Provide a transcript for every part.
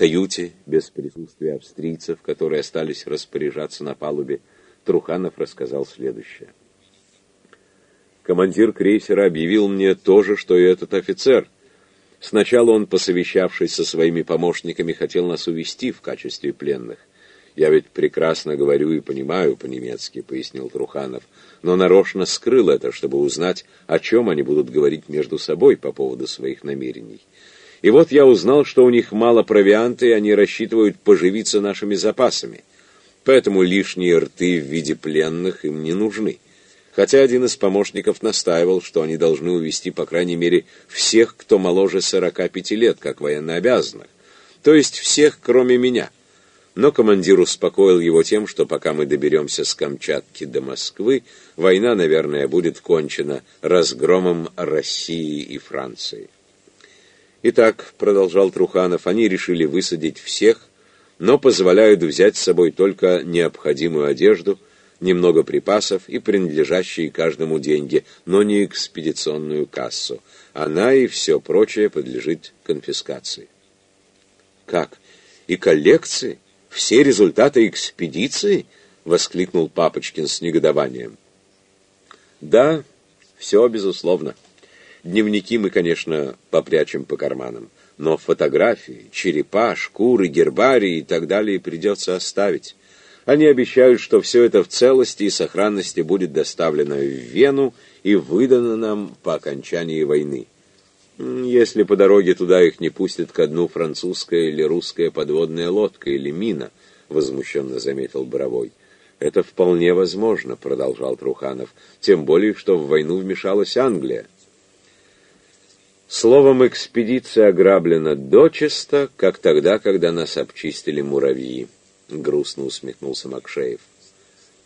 каюте, без присутствия австрийцев, которые остались распоряжаться на палубе, Труханов рассказал следующее. Командир крейсера объявил мне то же, что и этот офицер. Сначала он, посовещавшись со своими помощниками, хотел нас увести в качестве пленных. «Я ведь прекрасно говорю и понимаю по-немецки», — пояснил Труханов, но нарочно скрыл это, чтобы узнать, о чем они будут говорить между собой по поводу своих намерений. И вот я узнал, что у них мало провианта, и они рассчитывают поживиться нашими запасами. Поэтому лишние рты в виде пленных им не нужны. Хотя один из помощников настаивал, что они должны увести, по крайней мере, всех, кто моложе 45 лет, как военнообязанных. То есть всех, кроме меня. Но командир успокоил его тем, что пока мы доберемся с Камчатки до Москвы, война, наверное, будет кончена разгромом России и Франции. Итак, продолжал Труханов, они решили высадить всех, но позволяют взять с собой только необходимую одежду, немного припасов и принадлежащие каждому деньги, но не экспедиционную кассу. Она и все прочее подлежит конфискации. Как? И коллекции? Все результаты экспедиции? Воскликнул Папочкин с негодованием. Да, все безусловно. Дневники мы, конечно, попрячем по карманам, но фотографии, черепа, шкуры, гербарии и так далее придется оставить. Они обещают, что все это в целости и сохранности будет доставлено в Вену и выдано нам по окончании войны. Если по дороге туда их не пустят ко дну французская или русская подводная лодка или мина, возмущенно заметил Боровой. Это вполне возможно, продолжал Труханов, тем более, что в войну вмешалась Англия. Словом, экспедиция ограблена дочисто, как тогда, когда нас обчистили муравьи. Грустно усмехнулся Макшеев.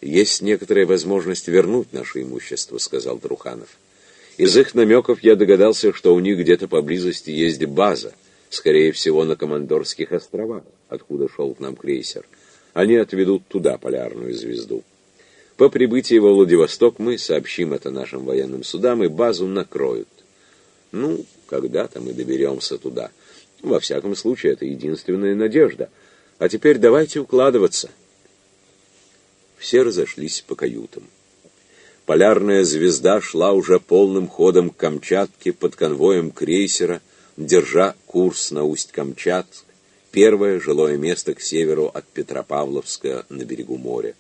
Есть некоторая возможность вернуть наше имущество, сказал Труханов. Из их намеков я догадался, что у них где-то поблизости есть база, скорее всего, на Командорских островах, откуда шел к нам крейсер. Они отведут туда полярную звезду. По прибытии во Владивосток мы сообщим это нашим военным судам, и базу накроют. Ну, когда-то мы доберемся туда. Во всяком случае, это единственная надежда. А теперь давайте укладываться. Все разошлись по каютам. Полярная звезда шла уже полным ходом к Камчатке под конвоем крейсера, держа курс на Усть-Камчатск, первое жилое место к северу от Петропавловска на берегу моря.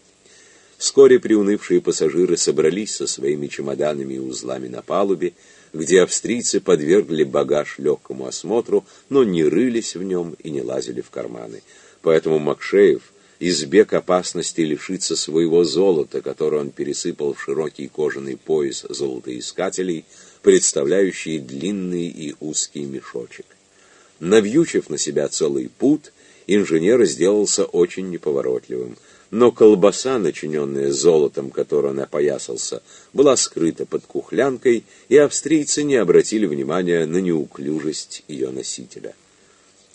Вскоре приунывшие пассажиры собрались со своими чемоданами и узлами на палубе, где австрийцы подвергли багаж легкому осмотру, но не рылись в нем и не лазили в карманы. Поэтому Макшеев, избег опасности лишиться своего золота, которое он пересыпал в широкий кожаный пояс золотоискателей, представляющий длинный и узкий мешочек. Навьючив на себя целый путь, инженер сделался очень неповоротливым — но колбаса, начиненная золотом, которой он опоясался, была скрыта под кухлянкой, и австрийцы не обратили внимания на неуклюжесть ее носителя.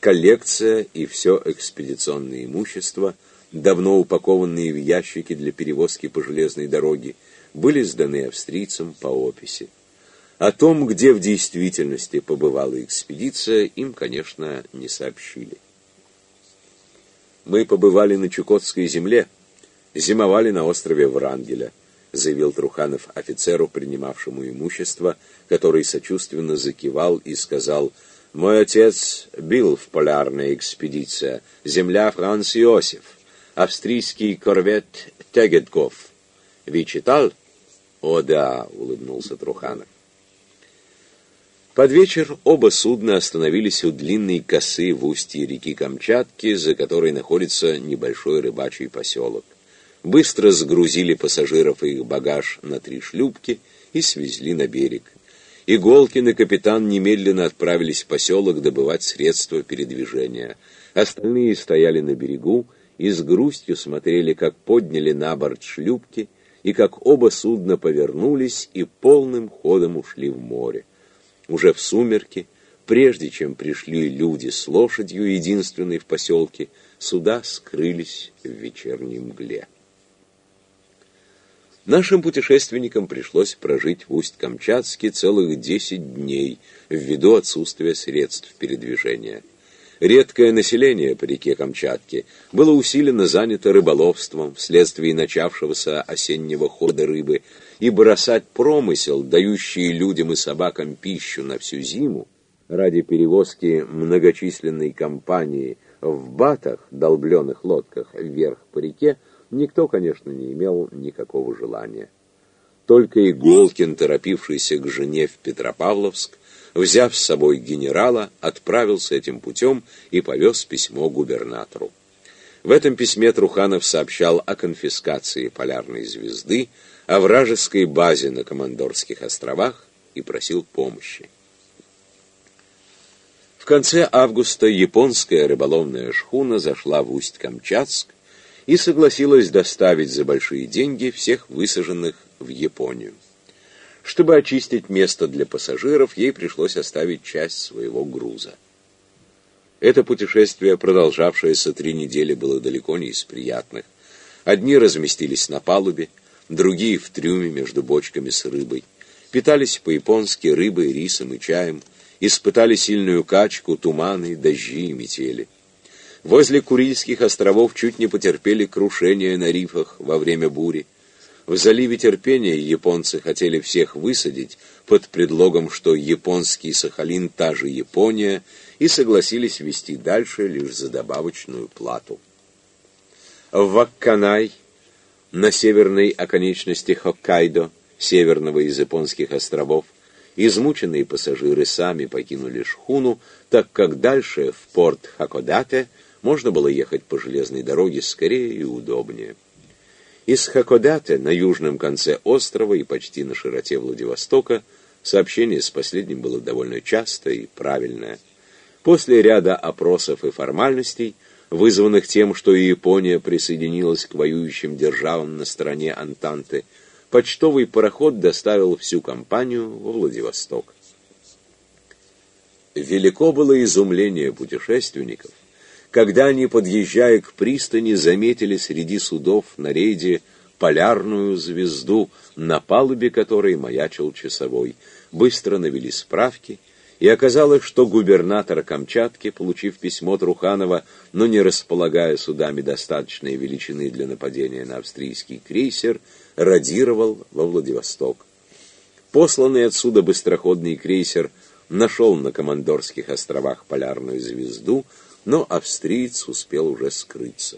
Коллекция и все экспедиционное имущество, давно упакованные в ящики для перевозки по железной дороге, были сданы австрийцам по описи. О том, где в действительности побывала экспедиция, им, конечно, не сообщили. Мы побывали на Чукотской земле, зимовали на острове Врангеля, заявил Труханов офицеру, принимавшему имущество, который сочувственно закивал и сказал, «Мой отец бил в полярной экспедиции, земля Франц Иосиф, австрийский корвет Тегетков. Вы читал?» «О да», — улыбнулся Труханов. Под вечер оба судна остановились у длинной косы в устье реки Камчатки, за которой находится небольшой рыбачий поселок. Быстро сгрузили пассажиров и их багаж на три шлюпки и свезли на берег. Иголкин и капитан немедленно отправились в поселок добывать средства передвижения. Остальные стояли на берегу и с грустью смотрели, как подняли на борт шлюпки, и как оба судна повернулись и полным ходом ушли в море. Уже в сумерки, прежде чем пришли люди с лошадью, единственной в поселке, суда скрылись в вечерней мгле. Нашим путешественникам пришлось прожить в Усть-Камчатске целых десять дней ввиду отсутствия средств передвижения. Редкое население по реке Камчатки было усиленно занято рыболовством вследствие начавшегося осеннего хода рыбы, и бросать промысел, дающий людям и собакам пищу на всю зиму, ради перевозки многочисленной компании в батах, долбленных лодках, вверх по реке, никто, конечно, не имел никакого желания. Только Иголкин, торопившийся к жене в Петропавловск, взяв с собой генерала, отправился этим путем и повез письмо губернатору. В этом письме Труханов сообщал о конфискации полярной звезды, о вражеской базе на Командорских островах и просил помощи. В конце августа японская рыболовная шхуна зашла в Усть-Камчатск и согласилась доставить за большие деньги всех высаженных в Японию. Чтобы очистить место для пассажиров, ей пришлось оставить часть своего груза. Это путешествие, продолжавшееся три недели, было далеко не из приятных. Одни разместились на палубе, другие в трюме между бочками с рыбой. Питались по-японски рыбой, рисом и чаем, испытали сильную качку, туманы, дожди и метели. Возле Курильских островов чуть не потерпели крушение на рифах во время бури. В заливе терпения японцы хотели всех высадить под предлогом, что японский Сахалин – та же Япония, и согласились вести дальше лишь за добавочную плату. В Вакканай, на северной оконечности Хоккайдо, северного из японских островов, измученные пассажиры сами покинули шхуну, так как дальше, в порт Хакодате, можно было ехать по железной дороге скорее и удобнее. Из Хакодате на южном конце острова и почти на широте Владивостока сообщение с последним было довольно частое и правильное. После ряда опросов и формальностей, вызванных тем, что и Япония присоединилась к воюющим державам на стороне Антанты, почтовый пароход доставил всю компанию во Владивосток. Велико было изумление путешественников, когда они, подъезжая к пристани, заметили среди судов на рейде полярную звезду, на палубе которой маячил часовой. Быстро навели справки, и оказалось, что губернатор Камчатки, получив письмо Труханова, но не располагая судами достаточной величины для нападения на австрийский крейсер, радировал во Владивосток. Посланный отсюда быстроходный крейсер нашел на Командорских островах полярную звезду, но австриец успел уже скрыться.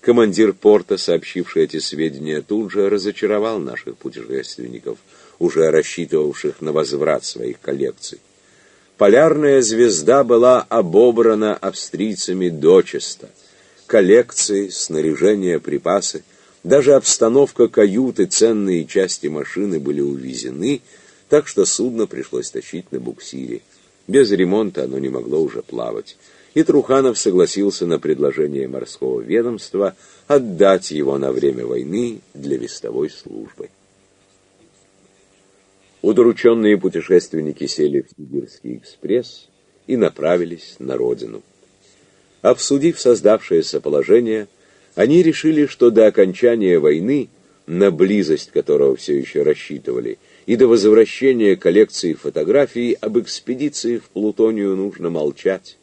Командир порта, сообщивший эти сведения, тут же разочаровал наших путешественников, уже рассчитывавших на возврат своих коллекций. Полярная звезда была обобрана австрийцами дочисто. Коллекции, снаряжение, припасы, даже обстановка каюты, ценные части машины были увезены, так что судно пришлось тащить на буксире. Без ремонта оно не могло уже плавать и Труханов согласился на предложение морского ведомства отдать его на время войны для вестовой службы. Удрученные путешественники сели в Сибирский экспресс и направились на родину. Обсудив создавшееся положение, они решили, что до окончания войны, на близость которого все еще рассчитывали, и до возвращения коллекции фотографий об экспедиции в Плутонию нужно молчать.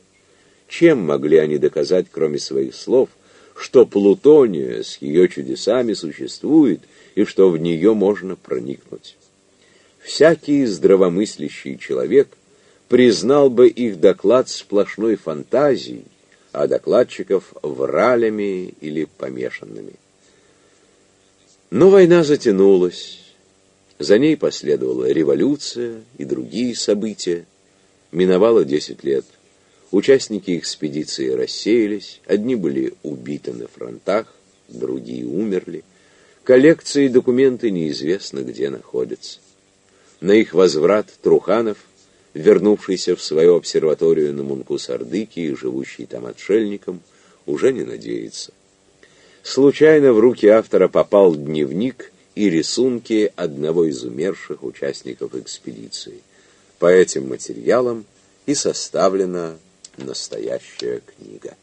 Чем могли они доказать, кроме своих слов, что Плутония с ее чудесами существует и что в нее можно проникнуть? Всякий здравомыслящий человек признал бы их доклад сплошной фантазией, а докладчиков вралями или помешанными. Но война затянулась, за ней последовала революция и другие события, миновало десять лет – Участники экспедиции рассеялись, одни были убиты на фронтах, другие умерли. Коллекции и документы неизвестно где находятся. На их возврат Труханов, вернувшийся в свою обсерваторию на Мунку-Сардыки и живущий там отшельником, уже не надеется. Случайно в руки автора попал дневник и рисунки одного из умерших участников экспедиции. По этим материалам и составлена настоящая книга.